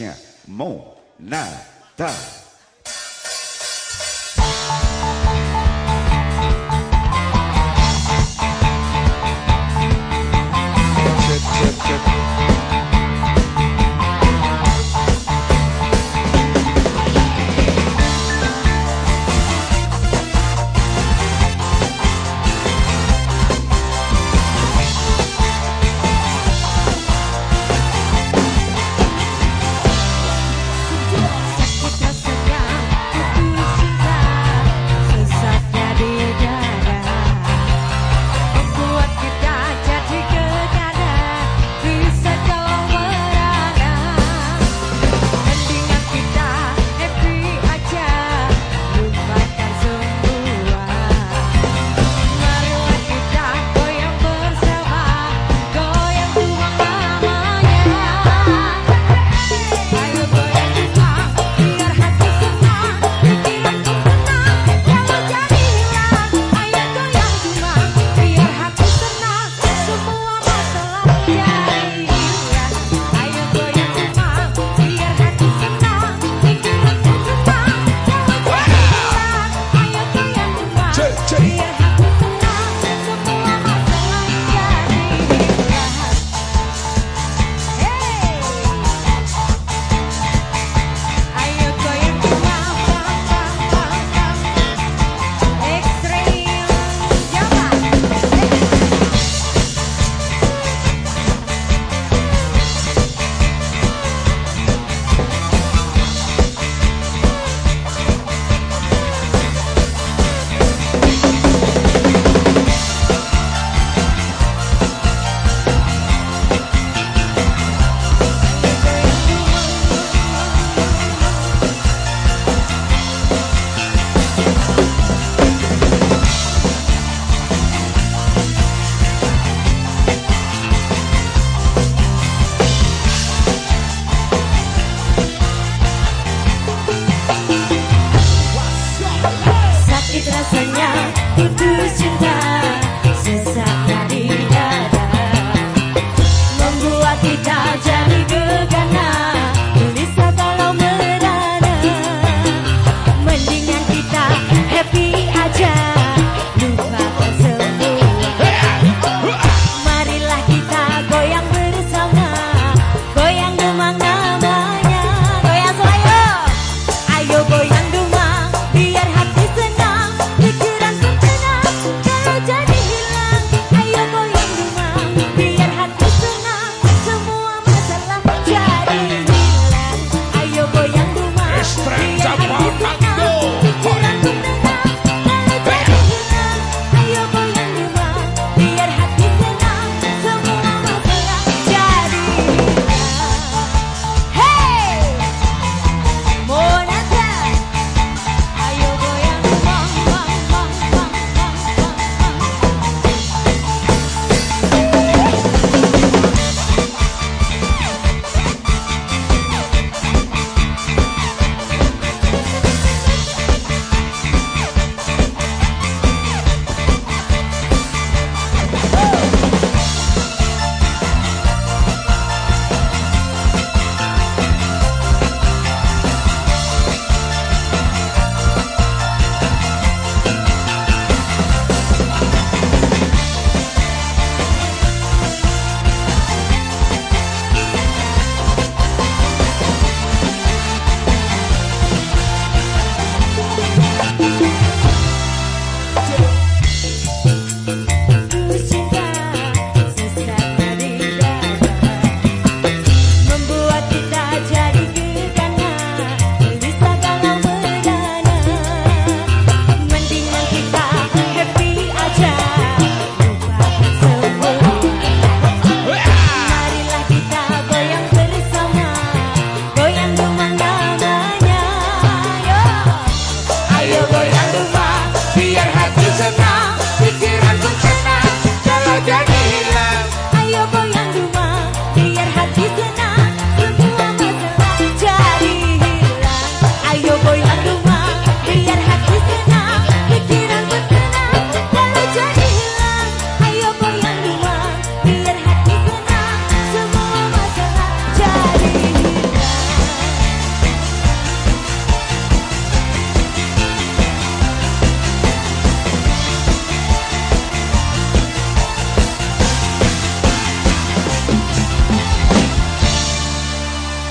Nghe. hanya cinta sesak di dada. Membuat kita